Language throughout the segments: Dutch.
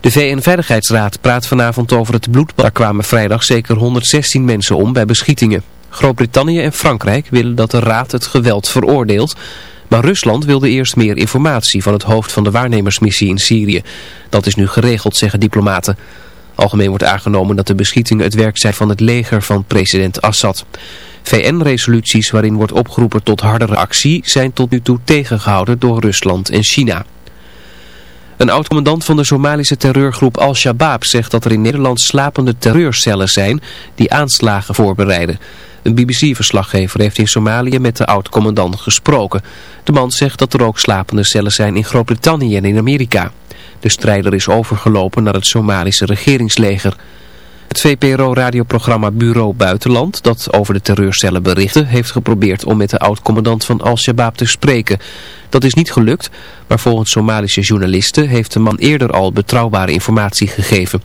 De VN-veiligheidsraad praat vanavond over het bloedbad. Daar kwamen vrijdag zeker 116 mensen om bij beschietingen. Groot-Brittannië en Frankrijk willen dat de raad het geweld veroordeelt. Maar Rusland wilde eerst meer informatie van het hoofd van de waarnemersmissie in Syrië. Dat is nu geregeld, zeggen diplomaten. Algemeen wordt aangenomen dat de beschietingen het werk zijn van het leger van president Assad. VN-resoluties waarin wordt opgeroepen tot hardere actie zijn tot nu toe tegengehouden door Rusland en China. Een oud-commandant van de Somalische terreurgroep Al-Shabaab zegt dat er in Nederland slapende terreurcellen zijn die aanslagen voorbereiden. Een BBC-verslaggever heeft in Somalië met de oud-commandant gesproken. De man zegt dat er ook slapende cellen zijn in Groot-Brittannië en in Amerika. De strijder is overgelopen naar het Somalische regeringsleger. Het VPRO-radioprogramma Bureau Buitenland, dat over de terreurcellen berichtte, heeft geprobeerd om met de oud-commandant van Al-Shabaab te spreken. Dat is niet gelukt, maar volgens Somalische journalisten heeft de man eerder al betrouwbare informatie gegeven.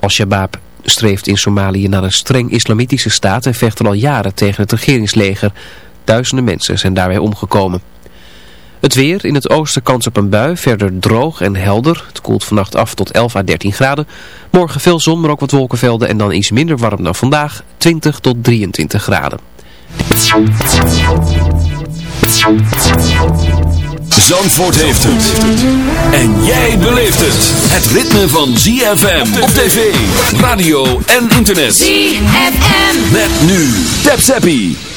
Al-Shabaab streeft in Somalië naar een streng islamitische staat en vecht er al jaren tegen het regeringsleger. Duizenden mensen zijn daarbij omgekomen. Het weer, in het oosten kans op een bui, verder droog en helder. Het koelt vannacht af tot 11 à 13 graden. Morgen veel zon, maar ook wat wolkenvelden en dan iets minder warm dan vandaag, 20 tot 23 graden. Zandvoort heeft het. En jij beleeft het. Het ritme van ZFM op tv, radio en internet. ZFM. Met nu. Tap Zappie.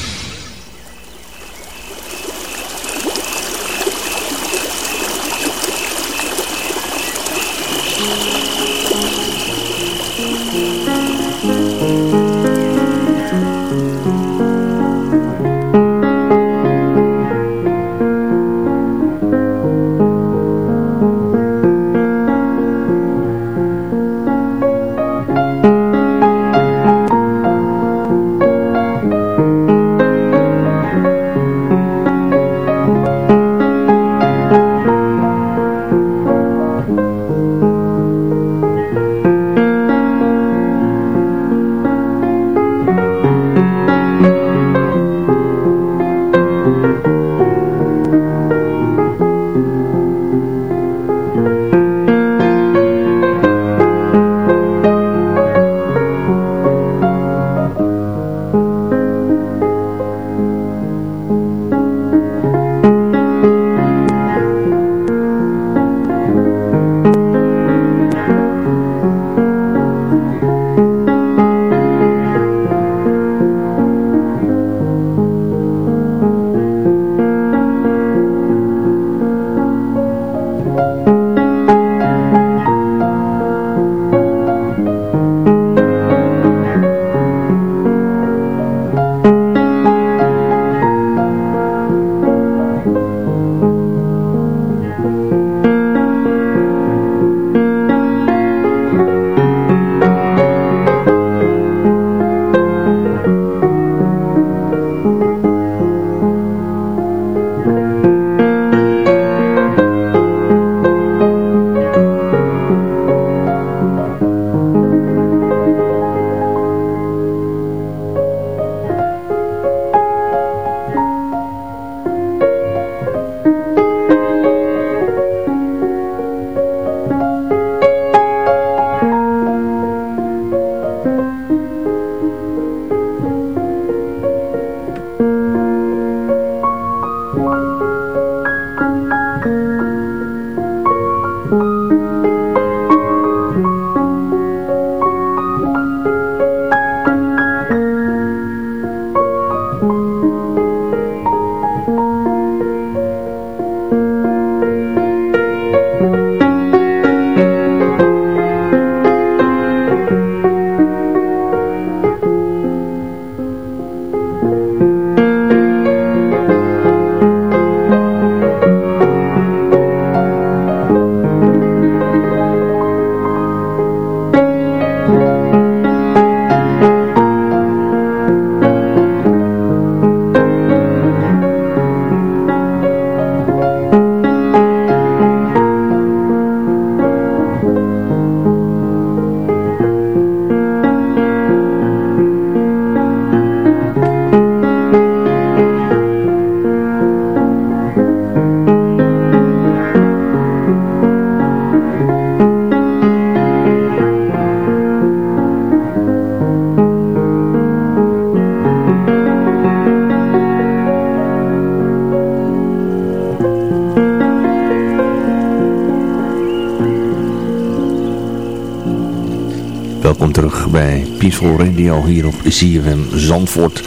Peaceful Radio hier op CFM Zandvoort.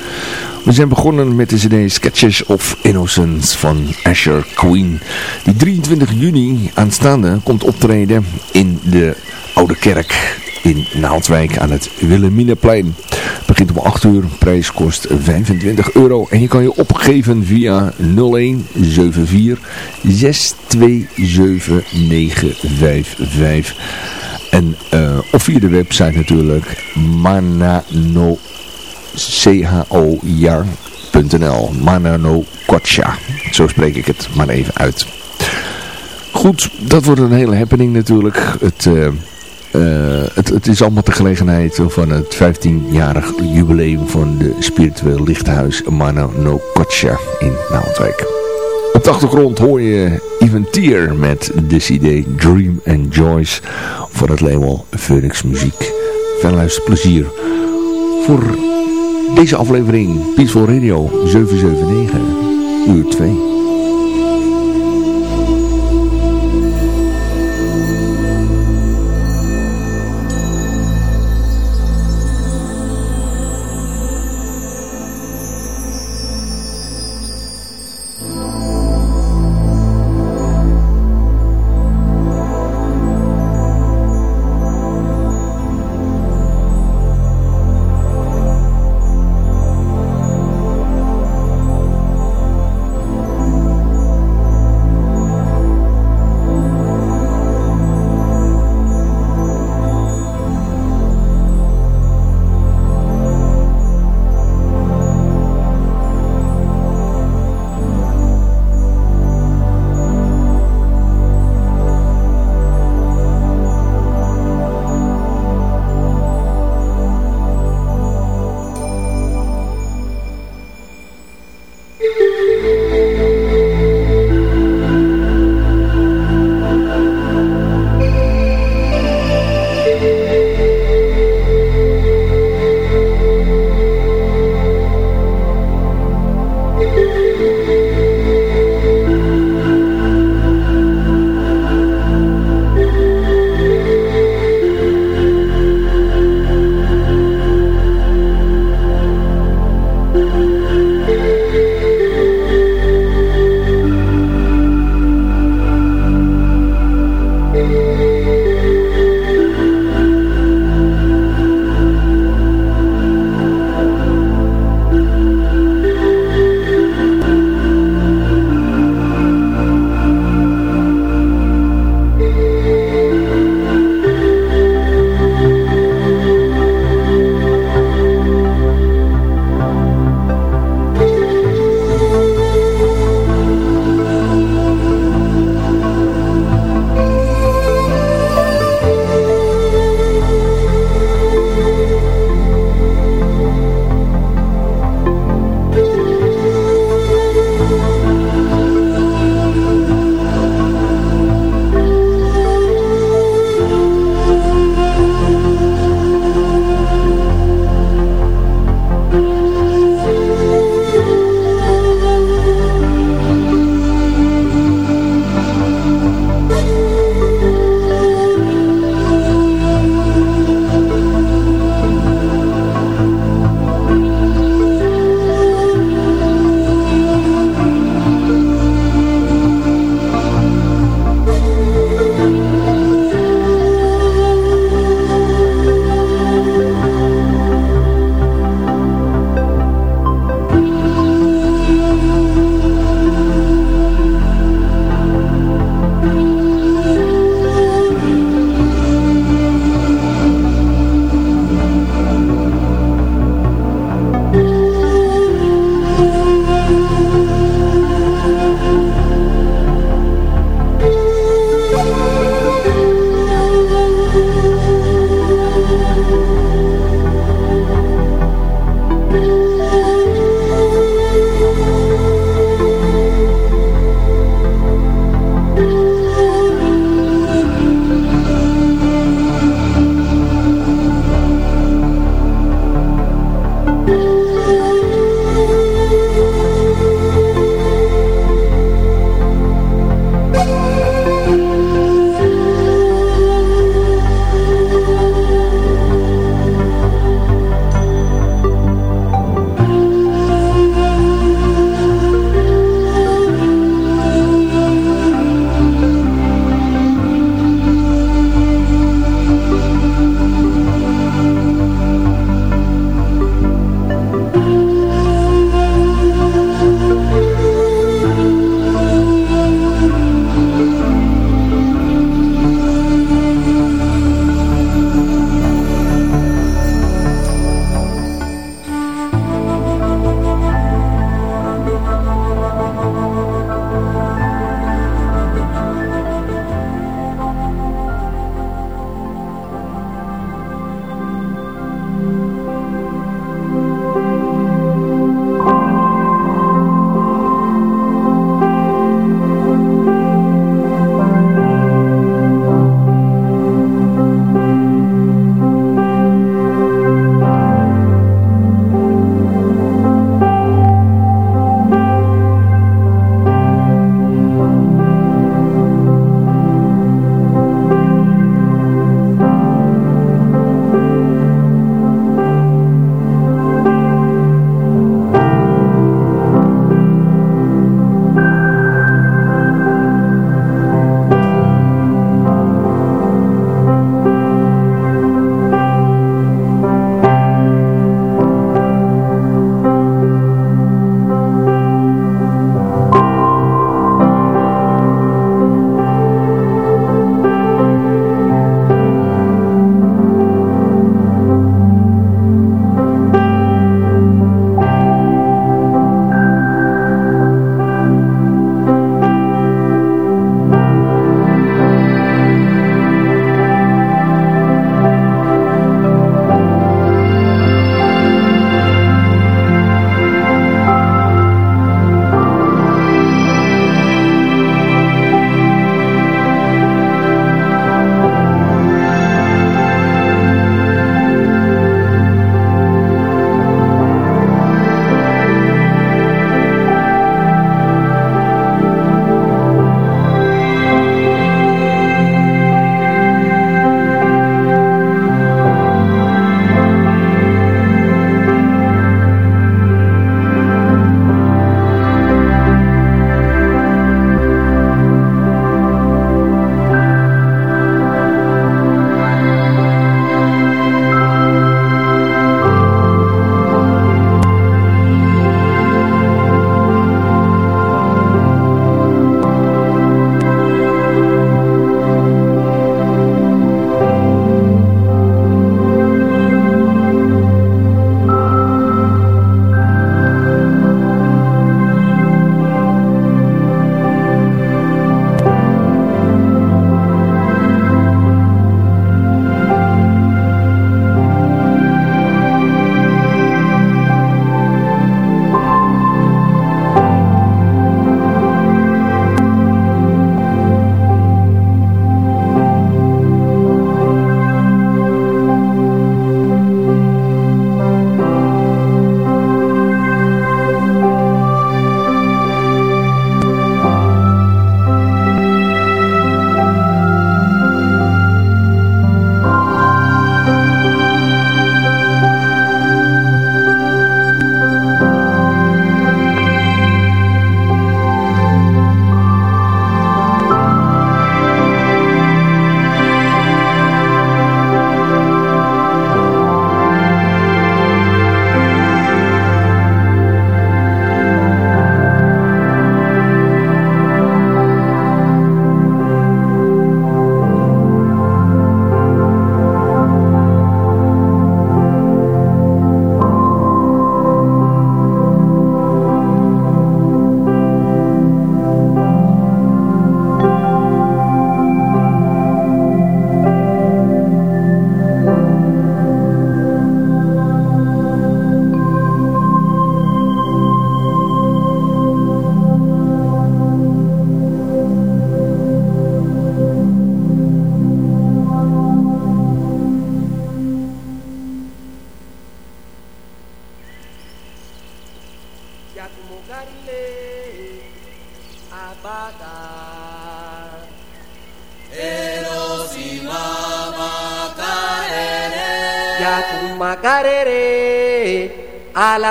We zijn begonnen met de cd Sketches of Innocence van Asher Queen. Die 23 juni aanstaande komt optreden in de Oude Kerk in Naaldwijk aan het Willemineplein. Begint om 8 uur, prijs kost 25 euro en je kan je opgeven via 0174 627955. En, uh, of via de website natuurlijk manano jar.nl Manano Kocha. Zo spreek ik het maar even uit. Goed, dat wordt een hele happening natuurlijk. Het... Uh, uh, het, het, is allemaal de gelegenheid van het 15-jarig jubileum van de spiritueel lichthuis Mano no Kocha in Naaldwijk. Op de achtergrond hoor je Tier met de CD Dream and Joyce voor het label Phoenix Muziek. Veel luisterplezier voor deze aflevering Peaceful Radio 779 uur 2.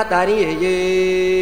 ी है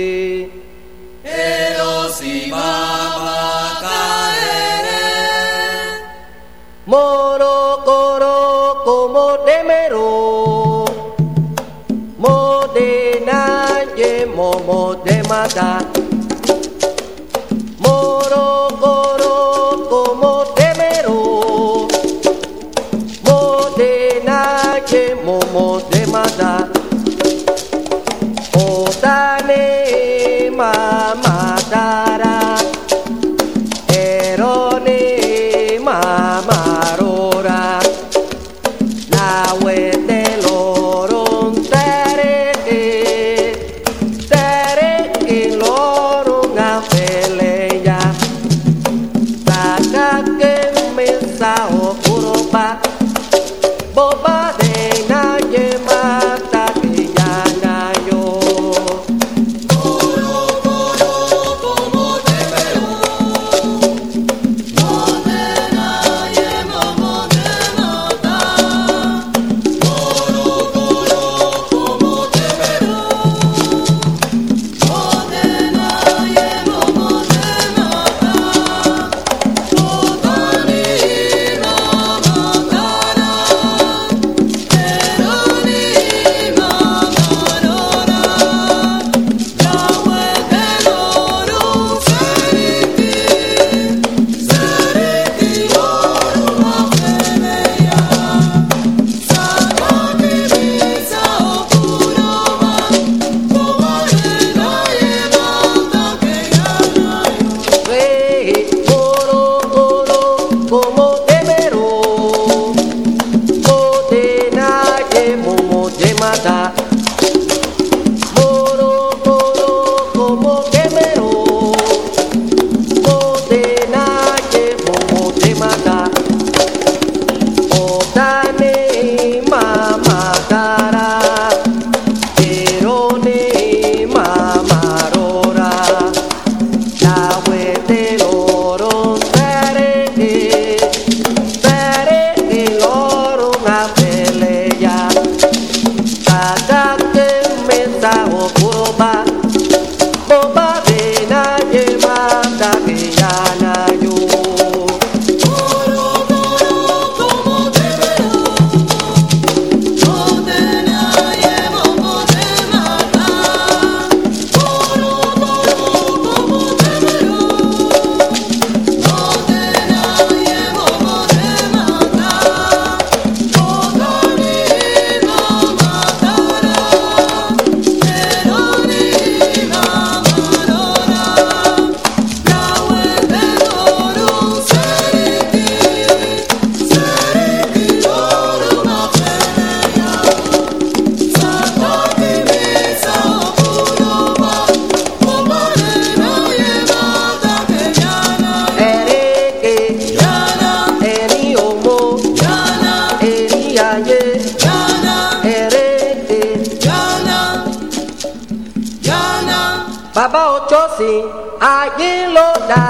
Baba ochosi Ayé ló dá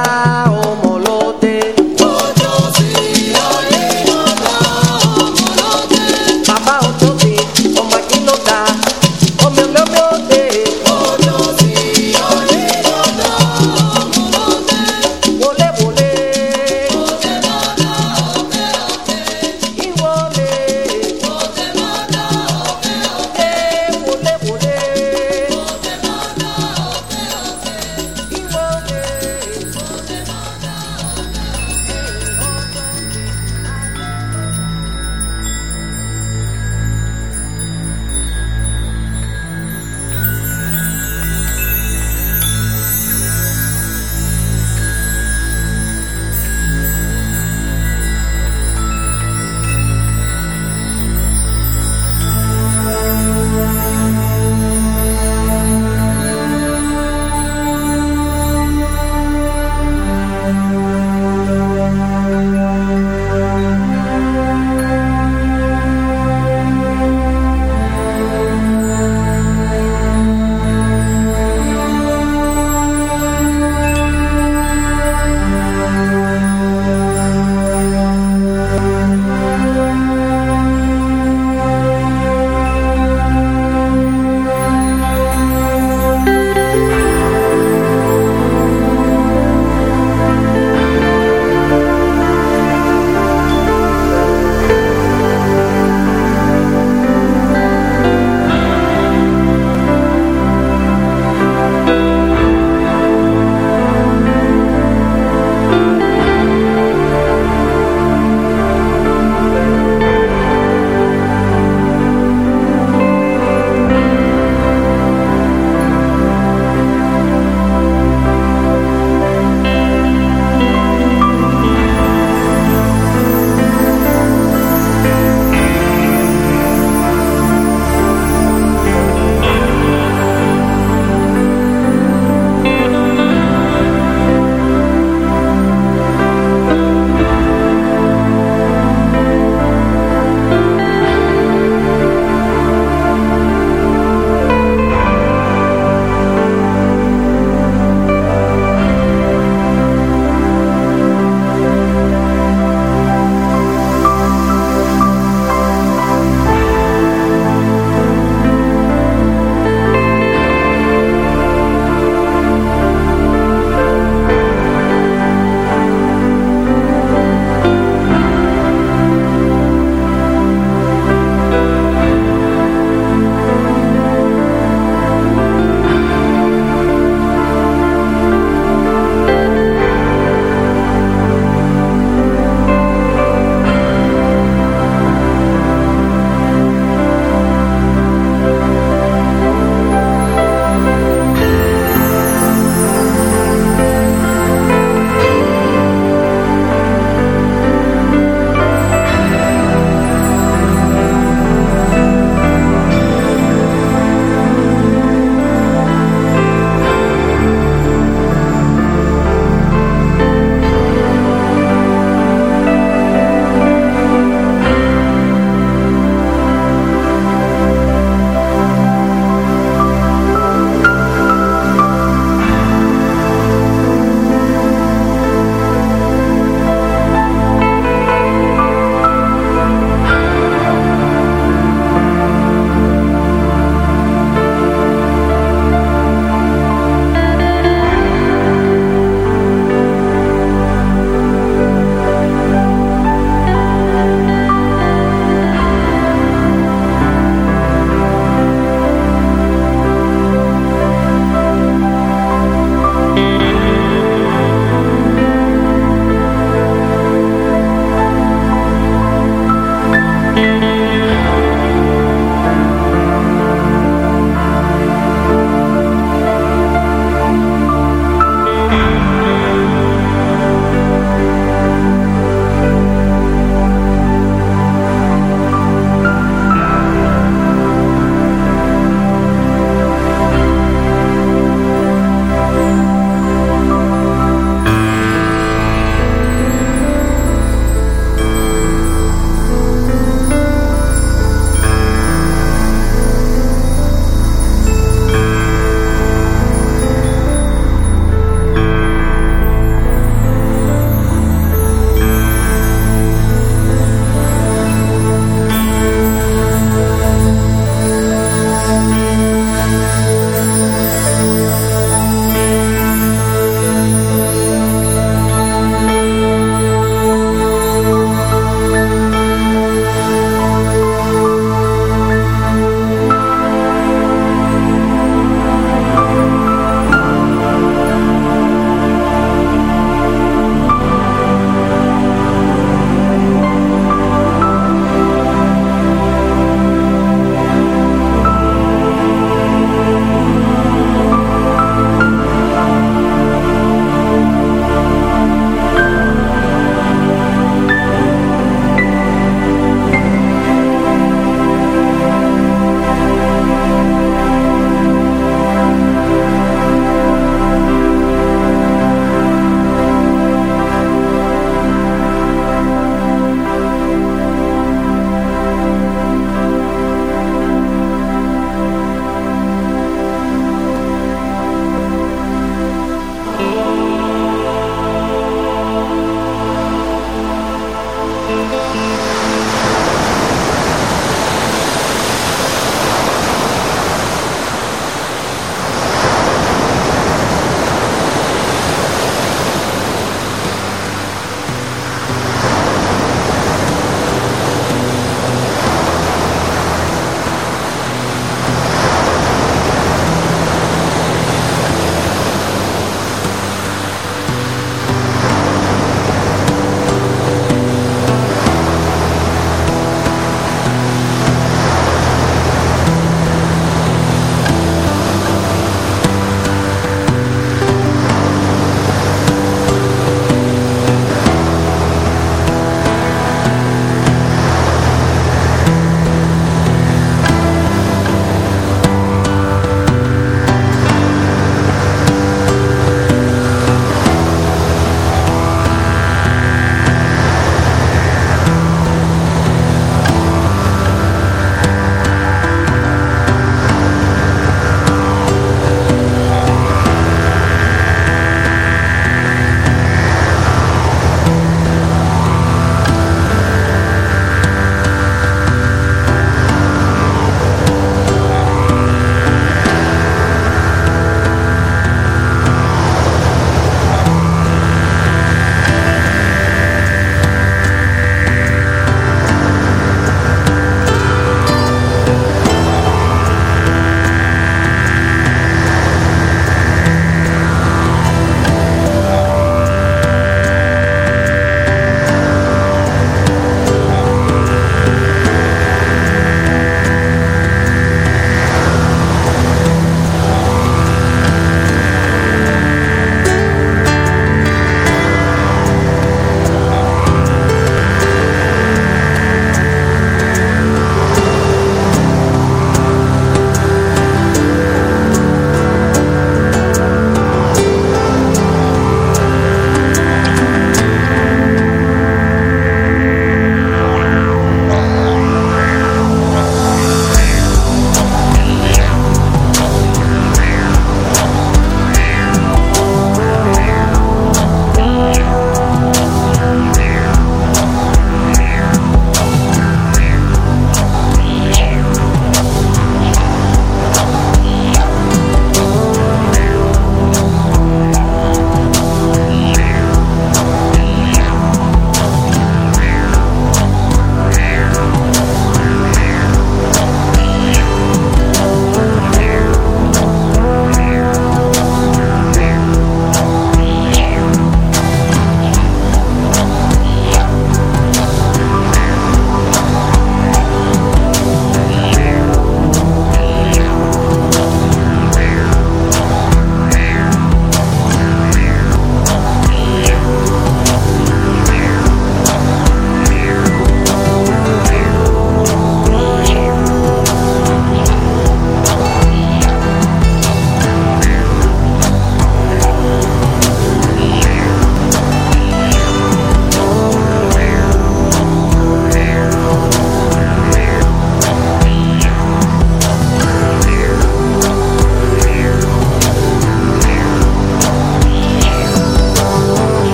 ọmọ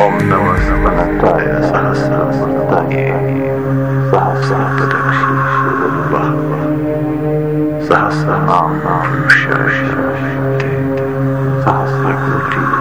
Om Namah Shivataya Sahasramataye Sahasranam Purushashashite Sahasrakoti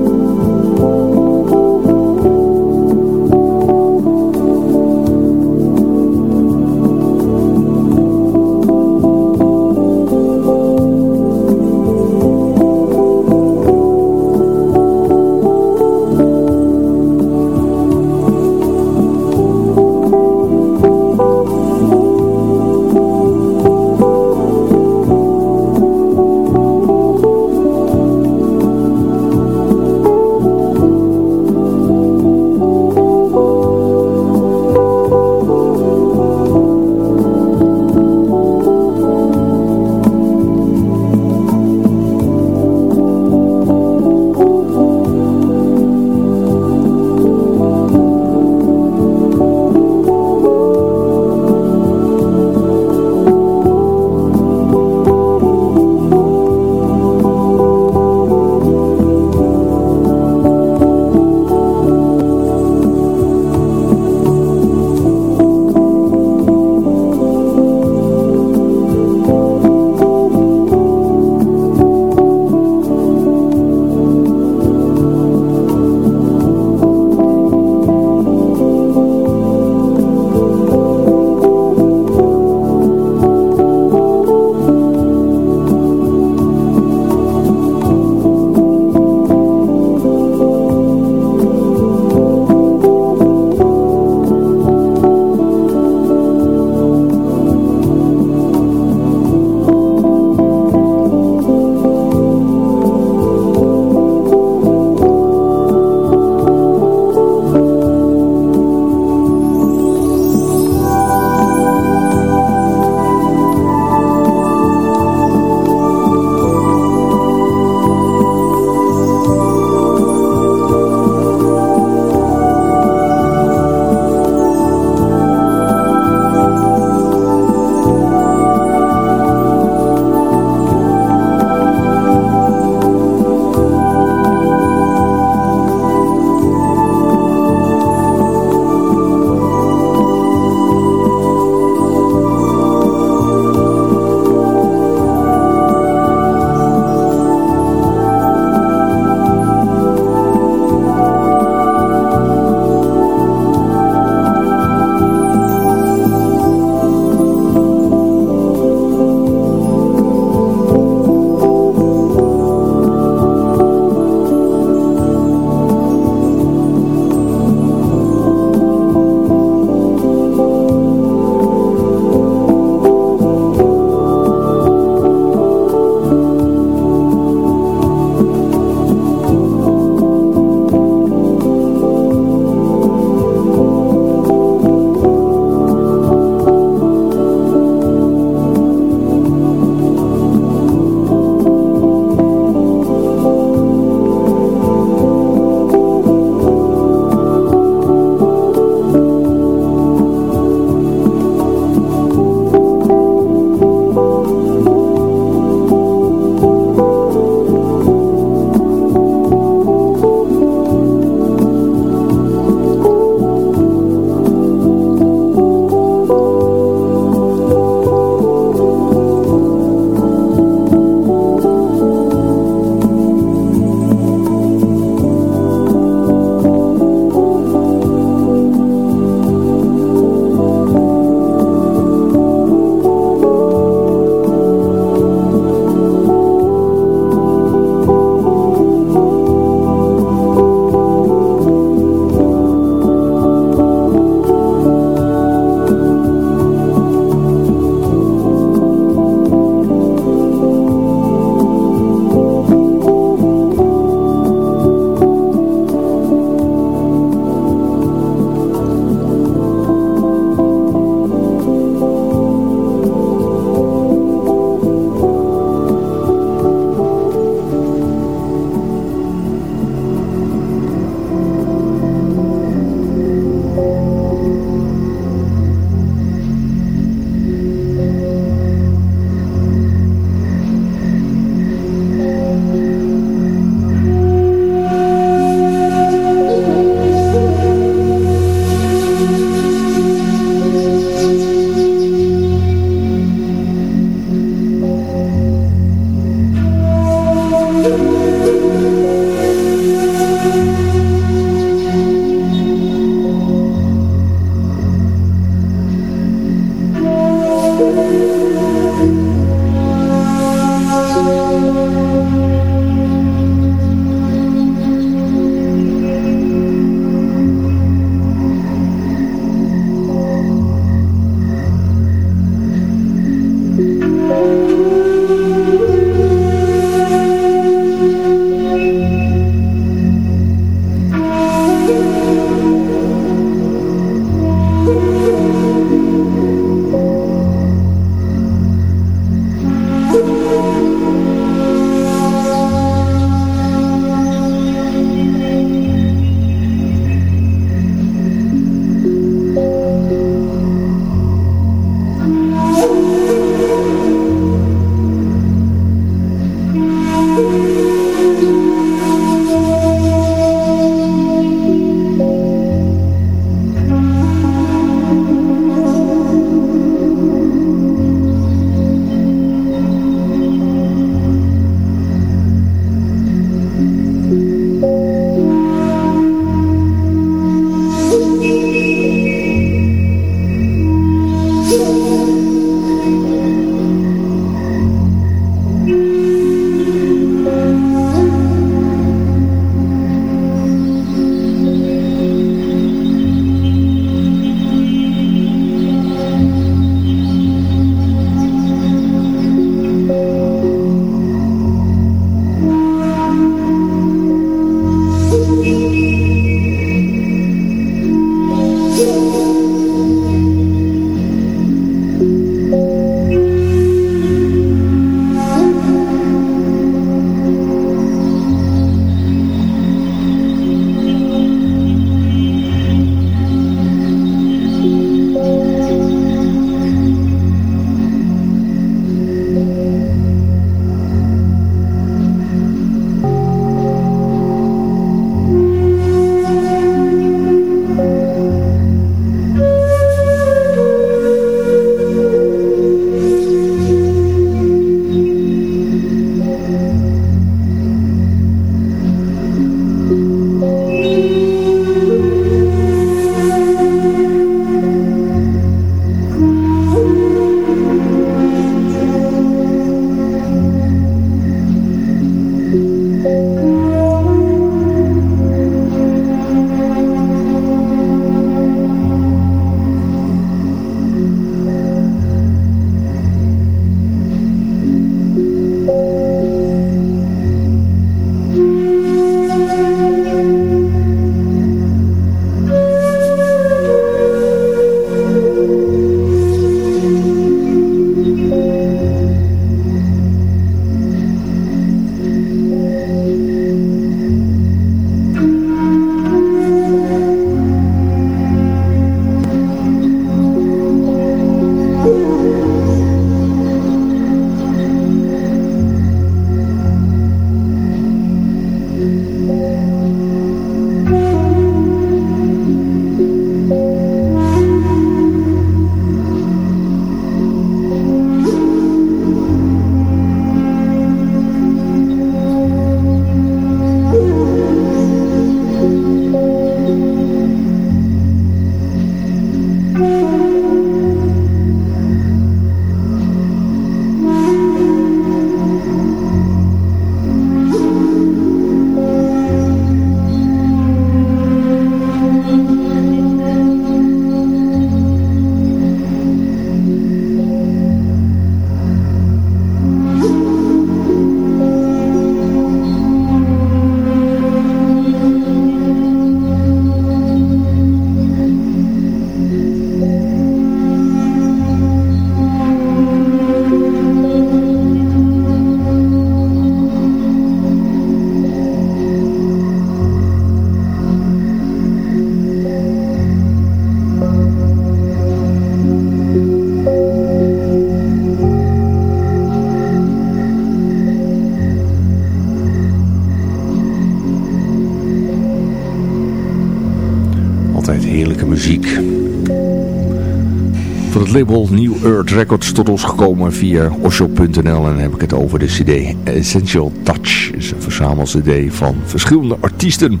label New Earth Records tot ons gekomen via osho.nl en dan heb ik het over de cd Essential Touch. is een verzamel-cd van verschillende artiesten.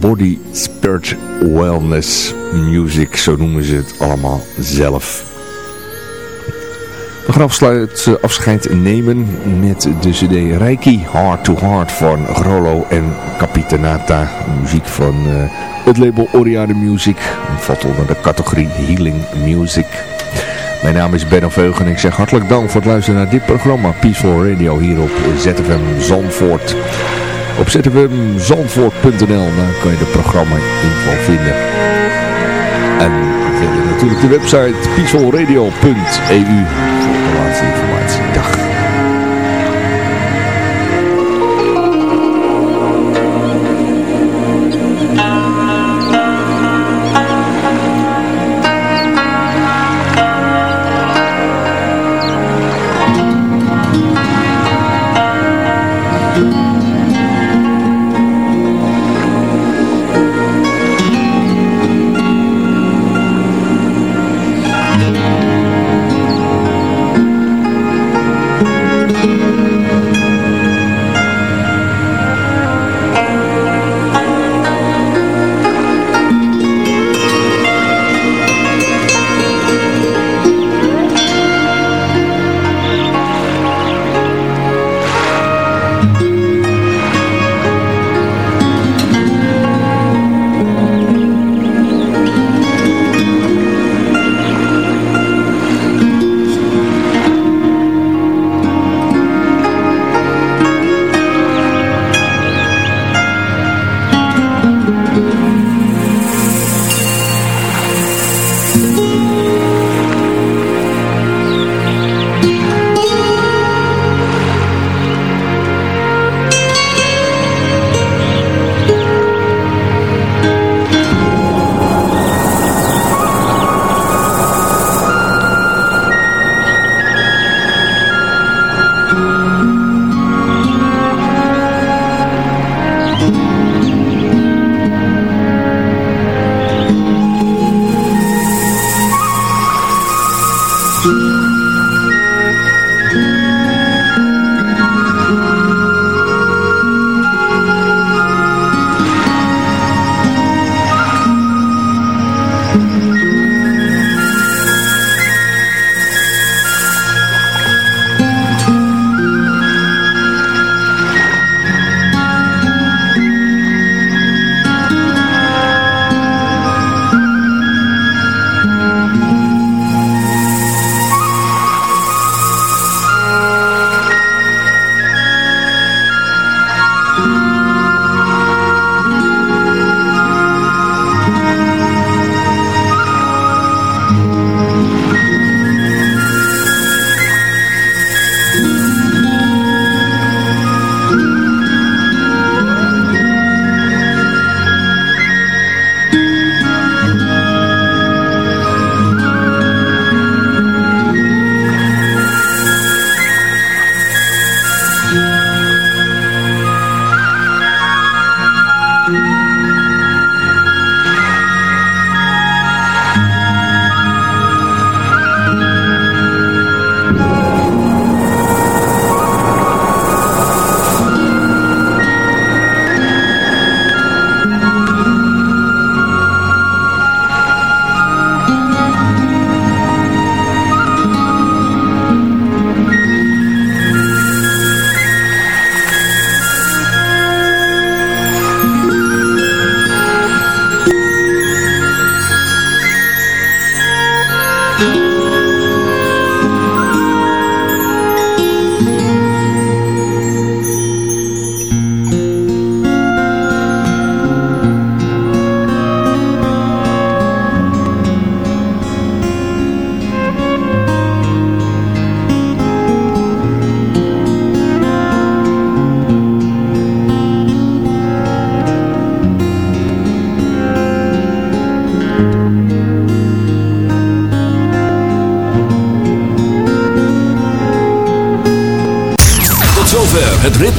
Body, Spirit, Wellness, Music, zo noemen ze het allemaal zelf. We gaan eh, afscheid nemen met de cd Reiki Heart to Heart van Grollo en Capitanata. Muziek van uh, het label Oriade Music. Valt onder de categorie Healing Music. Mijn naam is Ben Veugen en ik zeg hartelijk dank voor het luisteren naar dit programma Peaceful Radio hier op ZFM Zandvoort. Op zfmzandvoort.nl kan je de programma info vinden. En verder natuurlijk de website peacefulradio.eu voor de laatste informatie. Dag.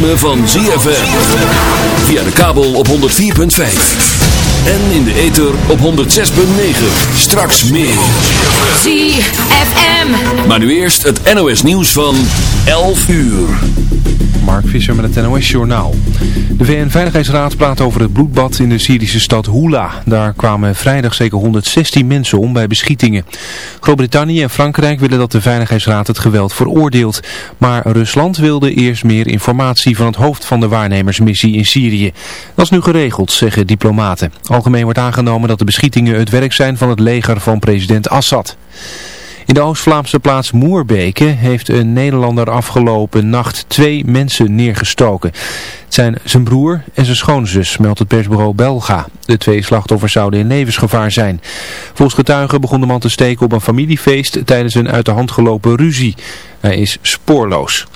Ritme van ZFM. Via de kabel op 104.5. En in de ether op 106.9. Straks meer. ZFM. Maar nu eerst het NOS nieuws van 11 uur. Mark Visser met het NOS Journaal. De VN-veiligheidsraad praat over het bloedbad in de Syrische stad Hula. Daar kwamen vrijdag zeker 116 mensen om bij beschietingen. Groot-Brittannië en Frankrijk willen dat de Veiligheidsraad het geweld veroordeelt. Maar Rusland wilde eerst meer informatie van het hoofd van de waarnemersmissie in Syrië. Dat is nu geregeld, zeggen diplomaten. Algemeen wordt aangenomen dat de beschietingen het werk zijn van het leger van president Assad. In de Oost-Vlaamse plaats Moerbeke heeft een Nederlander afgelopen nacht twee mensen neergestoken. Zijn zijn broer en zijn schoonzus, meldt het persbureau Belga. De twee slachtoffers zouden in levensgevaar zijn. Volgens getuigen begon de man te steken op een familiefeest tijdens een uit de hand gelopen ruzie. Hij is spoorloos.